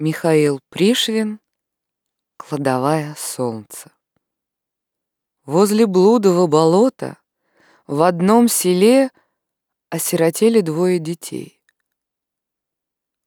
Михаил Пришвин Кладовая солнца Возле блудого болота в одном селе осиротели двое детей.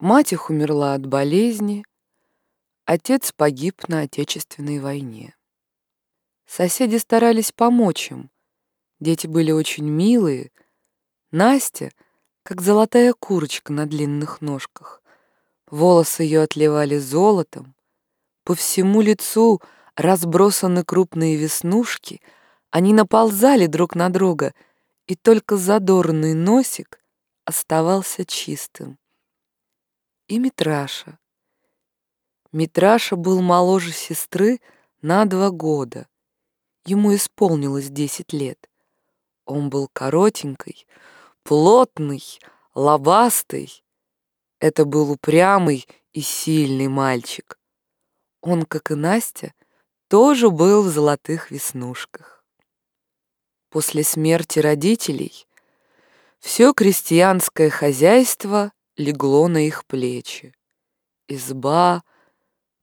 Мать их умерла от болезни, отец погиб на Отечественной войне. Соседи старались помочь им. Дети были очень милые. Настя, как золотая курочка на длинных ножках. Волосы ее отливали золотом. По всему лицу разбросаны крупные веснушки. Они наползали друг на друга, и только задорный носик оставался чистым. И Митраша. Митраша был моложе сестры на два года. Ему исполнилось десять лет. Он был коротенький, плотный, лобастый. Это был упрямый и сильный мальчик. Он, как и Настя, тоже был в золотых веснушках. После смерти родителей все крестьянское хозяйство легло на их плечи. Изба,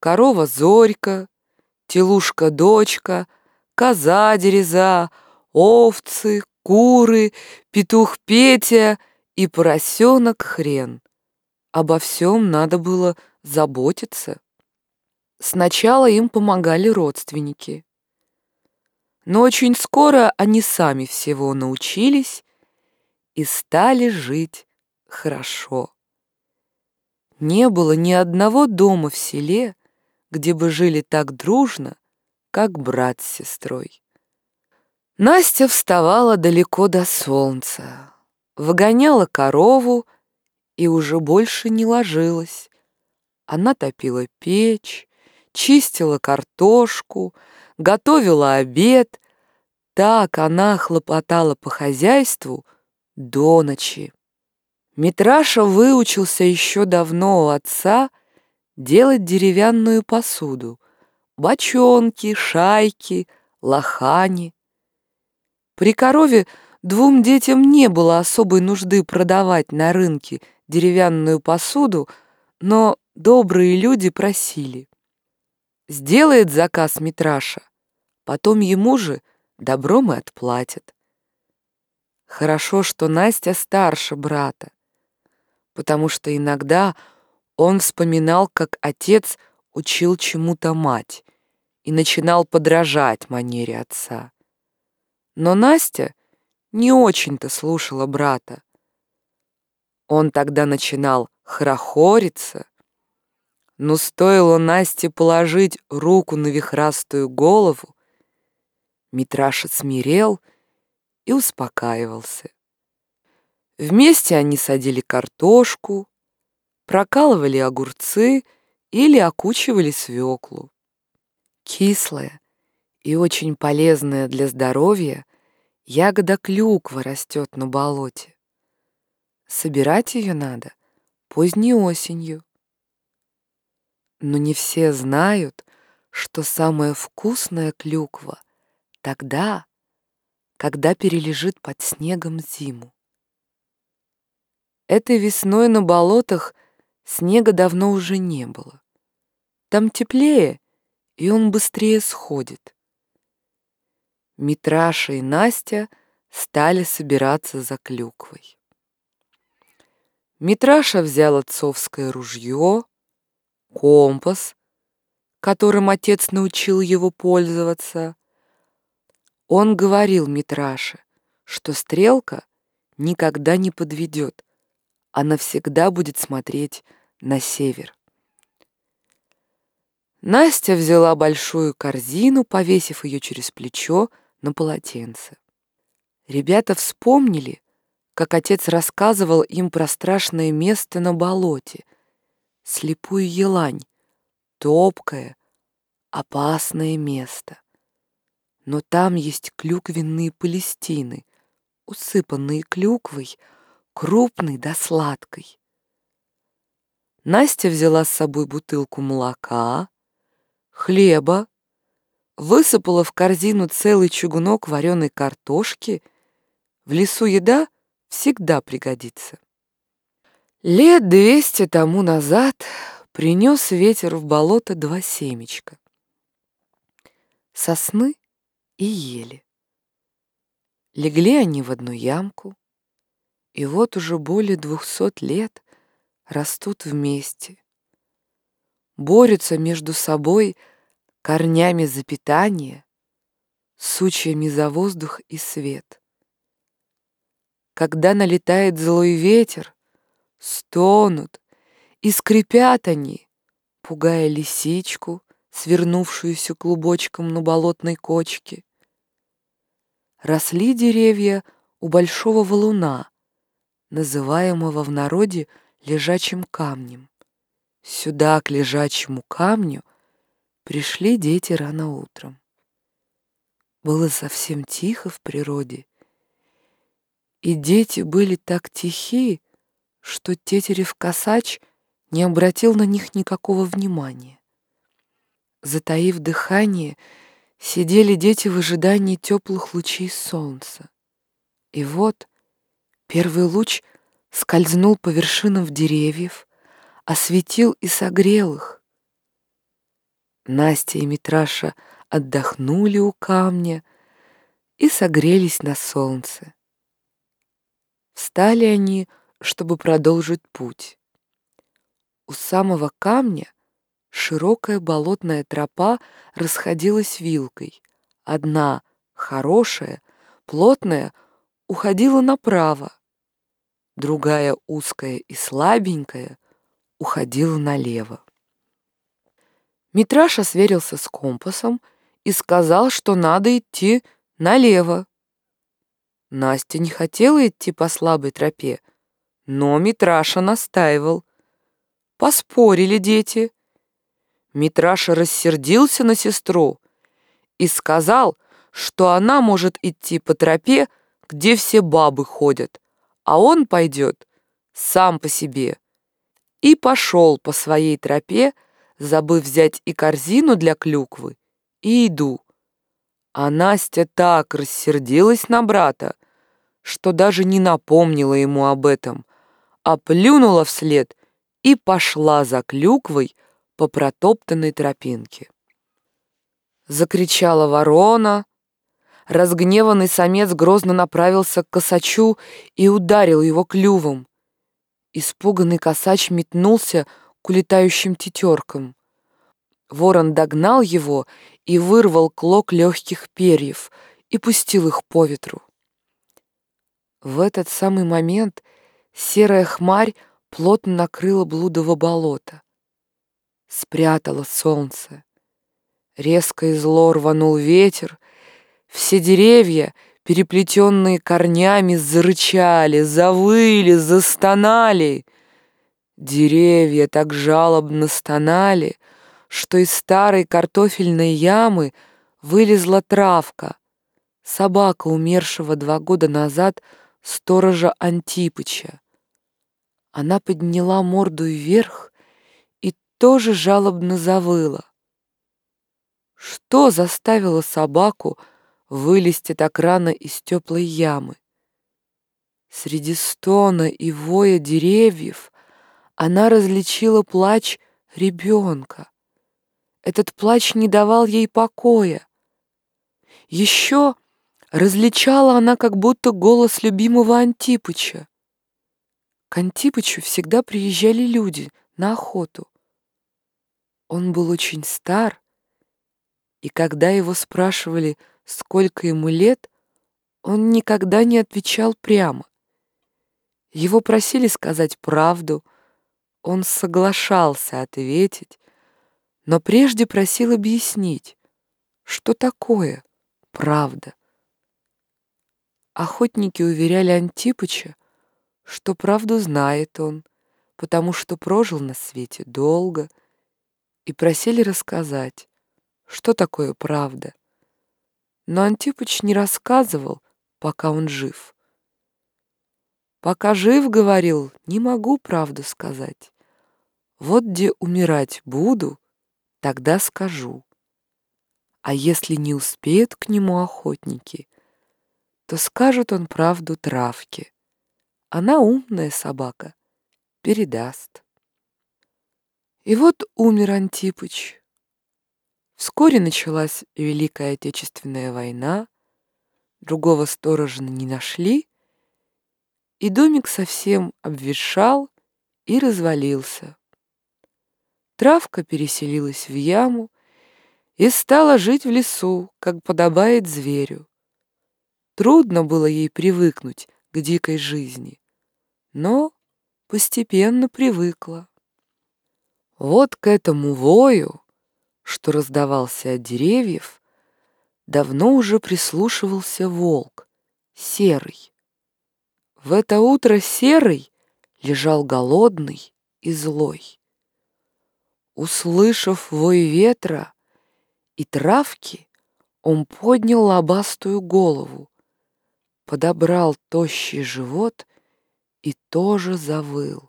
корова Зорька, телушка-дочка, коза-дереза, овцы, куры, петух Петя и поросенок Хрен. Обо всем надо было заботиться. Сначала им помогали родственники. Но очень скоро они сами всего научились и стали жить хорошо. Не было ни одного дома в селе, где бы жили так дружно, как брат с сестрой. Настя вставала далеко до солнца, выгоняла корову и уже больше не ложилась. Она топила печь, чистила картошку, готовила обед. Так она хлопотала по хозяйству до ночи. Митраша выучился еще давно у отца делать деревянную посуду, бочонки, шайки, лохани. При корове двум детям не было особой нужды продавать на рынке деревянную посуду, но добрые люди просили. Сделает заказ Митраша, потом ему же добром и отплатят. Хорошо, что Настя старше брата, потому что иногда он вспоминал, как отец учил чему-то мать и начинал подражать манере отца. Но Настя не очень-то слушала брата. Он тогда начинал хорохориться, но стоило Насте положить руку на вихрастую голову, Митраша смирел и успокаивался. Вместе они садили картошку, прокалывали огурцы или окучивали свеклу. Кислая и очень полезная для здоровья, Ягода клюква растет на болоте. Собирать ее надо поздней осенью. Но не все знают, что самая вкусная клюква тогда, когда перележит под снегом зиму. Этой весной на болотах снега давно уже не было. Там теплее, и он быстрее сходит. Митраша и Настя стали собираться за клюквой. Митраша взял отцовское ружье, компас, которым отец научил его пользоваться. Он говорил Митраше, что стрелка никогда не подведет, она всегда будет смотреть на север. Настя взяла большую корзину, повесив ее через плечо, на полотенце. Ребята вспомнили, как отец рассказывал им про страшное место на болоте, слепую елань, топкое, опасное место. Но там есть клюквенные палестины, усыпанные клюквой, крупной да сладкой. Настя взяла с собой бутылку молока, хлеба, высыпала в корзину целый чугунок вареной картошки. В лесу еда всегда пригодится. Лет двести тому назад принес ветер в болото два семечка. Сосны и ели. Легли они в одну ямку, и вот уже более двухсот лет растут вместе. Борются между собой корнями за питание, сучьями за воздух и свет. Когда налетает злой ветер, стонут и скрипят они, пугая лисичку, свернувшуюся клубочком на болотной кочке. Росли деревья у большого валуна, называемого в народе лежачим камнем. Сюда, к лежачему камню, пришли дети рано утром. Было совсем тихо в природе, и дети были так тихи, что тетерев-косач не обратил на них никакого внимания. Затаив дыхание, сидели дети в ожидании теплых лучей солнца. И вот первый луч скользнул по вершинам деревьев, осветил и согрел их. Настя и Митраша отдохнули у камня и согрелись на солнце. Встали они, чтобы продолжить путь. У самого камня широкая болотная тропа расходилась вилкой. Одна, хорошая, плотная, уходила направо, другая, узкая и слабенькая, уходила налево. Митраша сверился с компасом и сказал, что надо идти налево. Настя не хотела идти по слабой тропе, но Митраша настаивал. Поспорили дети. Митраша рассердился на сестру и сказал, что она может идти по тропе, где все бабы ходят, а он пойдет сам по себе. И пошел по своей тропе, забыв взять и корзину для клюквы, и иду. А Настя так рассердилась на брата, что даже не напомнила ему об этом, а плюнула вслед и пошла за клюквой по протоптанной тропинке. Закричала ворона, разгневанный самец грозно направился к косачу и ударил его клювом. Испуганный косач метнулся к улетающим тетеркам. Ворон догнал его и вырвал клок легких перьев и пустил их по ветру. В этот самый момент серая хмарь плотно накрыла блудово болото. Спрятало солнце. Резко и зло рванул ветер. Все деревья, переплетенные корнями, зарычали, завыли, застонали. Деревья так жалобно стонали, что из старой картофельной ямы вылезла травка. Собака, умершего два года назад, сторожа Антипыча. Она подняла морду вверх и тоже жалобно завыла. Что заставило собаку вылезти так рано из теплой ямы? Среди стона и воя деревьев она различила плач ребенка. Этот плач не давал ей покоя. Еще различала она как будто голос любимого Антипыча. К Антипычу всегда приезжали люди на охоту. Он был очень стар, и когда его спрашивали, сколько ему лет, он никогда не отвечал прямо. Его просили сказать правду, он соглашался ответить, но прежде просил объяснить, что такое правда. Охотники уверяли Антипыча, что правду знает он, потому что прожил на свете долго, и просили рассказать, что такое правда. Но Антипыч не рассказывал, пока он жив. «Пока жив, — говорил, — не могу правду сказать. Вот где умирать буду, тогда скажу. А если не успеют к нему охотники, то скажет он правду травке. Она умная собака, передаст. И вот умер Антипыч. Вскоре началась Великая Отечественная война, другого сторожа не нашли, и домик совсем обветшал и развалился. Травка переселилась в яму и стала жить в лесу, как подобает зверю. Трудно было ей привыкнуть к дикой жизни, но постепенно привыкла. Вот к этому вою, что раздавался от деревьев, давно уже прислушивался волк, серый. В это утро серый лежал голодный и злой. Услышав вой ветра и травки, он поднял лобастую голову, подобрал тощий живот и тоже завыл.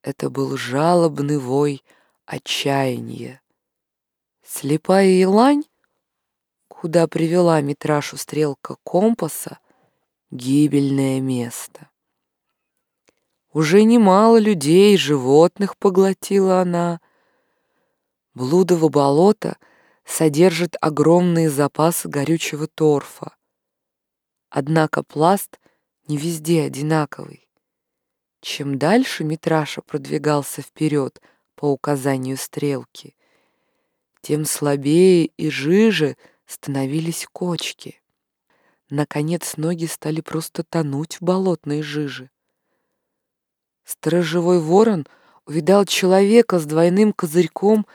Это был жалобный вой отчаяния. Слепая елань, куда привела Митрашу стрелка компаса, гибельное место. Уже немало людей и животных поглотила она. Блудово болото содержит огромные запасы горючего торфа. Однако пласт не везде одинаковый. Чем дальше Митраша продвигался вперед по указанию стрелки, тем слабее и жиже становились кочки. Наконец ноги стали просто тонуть в болотной жиже. Сторожевой ворон увидал человека с двойным козырьком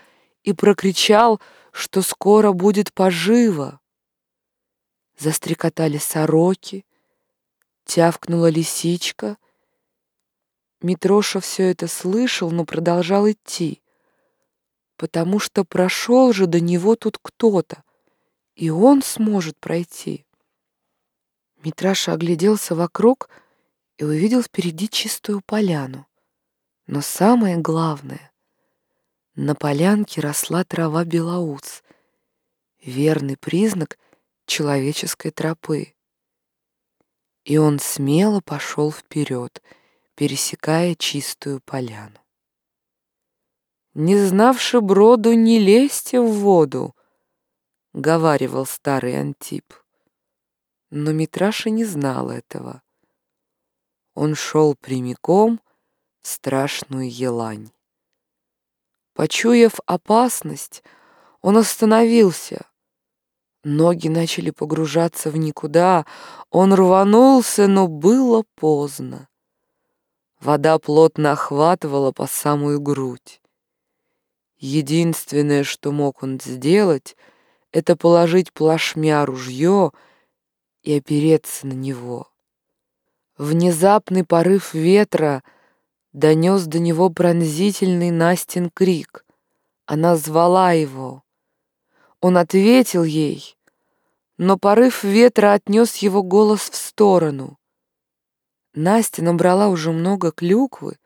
и прокричал, что скоро будет поживо. Застрекотали сороки, тявкнула лисичка. Митроша все это слышал, но продолжал идти потому что прошел же до него тут кто-то, и он сможет пройти. Митраша огляделся вокруг и увидел впереди чистую поляну. Но самое главное, на полянке росла трава белоуц, верный признак человеческой тропы. И он смело пошел вперед, пересекая чистую поляну. Не знавши броду, не лезьте в воду, — говаривал старый Антип. Но Митраша не знал этого. Он шел прямиком в страшную елань. Почуяв опасность, он остановился. Ноги начали погружаться в никуда. Он рванулся, но было поздно. Вода плотно охватывала по самую грудь. Единственное, что мог он сделать, это положить плашмя ружье и опереться на него. Внезапный порыв ветра донес до него пронзительный Настин крик. Она звала его. Он ответил ей, но порыв ветра отнес его голос в сторону. Настя набрала уже много клюквы,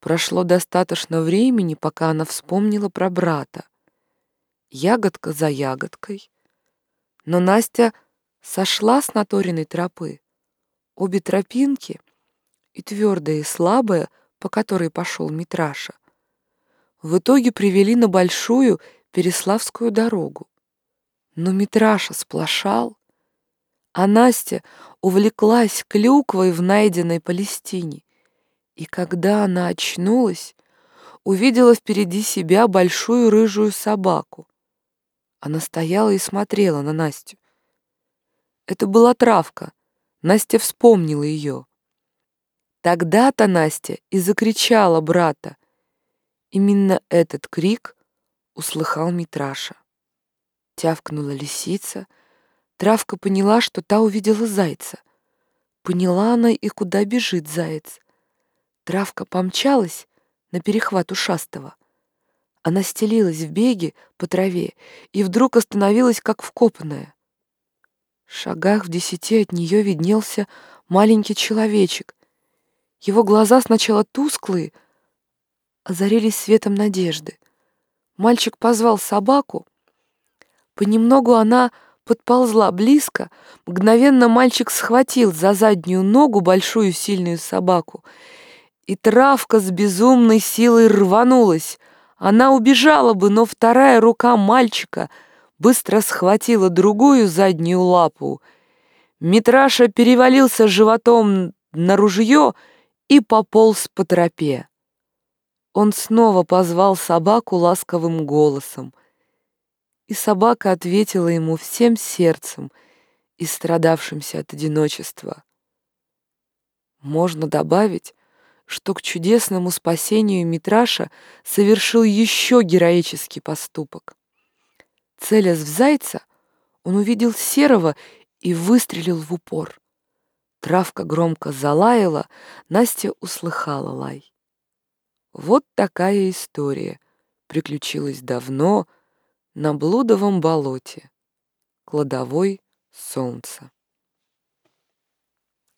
Прошло достаточно времени, пока она вспомнила про брата. Ягодка за ягодкой. Но Настя сошла с наторенной тропы. Обе тропинки, и твердая, и слабая, по которой пошел Митраша, в итоге привели на большую Переславскую дорогу. Но Митраша сплошал, а Настя увлеклась клюквой в найденной Палестине и когда она очнулась, увидела впереди себя большую рыжую собаку. Она стояла и смотрела на Настю. Это была травка. Настя вспомнила ее. Тогда-то Настя и закричала брата. Именно этот крик услыхал Митраша. Тявкнула лисица. Травка поняла, что та увидела зайца. Поняла она и куда бежит заяц. Травка помчалась на перехват ушастого. Она стелилась в беге по траве и вдруг остановилась, как вкопанная. В шагах в десяти от нее виднелся маленький человечек. Его глаза сначала тусклые, озарились светом надежды. Мальчик позвал собаку. Понемногу она подползла близко. Мгновенно мальчик схватил за заднюю ногу большую сильную собаку И травка с безумной силой рванулась. Она убежала бы, но вторая рука мальчика быстро схватила другую заднюю лапу. Митраша перевалился животом на ружье и пополз по тропе. Он снова позвал собаку ласковым голосом, и собака ответила ему всем сердцем, истрадавшимся от одиночества. Можно добавить, что к чудесному спасению Митраша совершил еще героический поступок. Целясь в зайца, он увидел серого и выстрелил в упор. Травка громко залаяла, Настя услыхала лай. Вот такая история приключилась давно на блудовом болоте, кладовой солнца.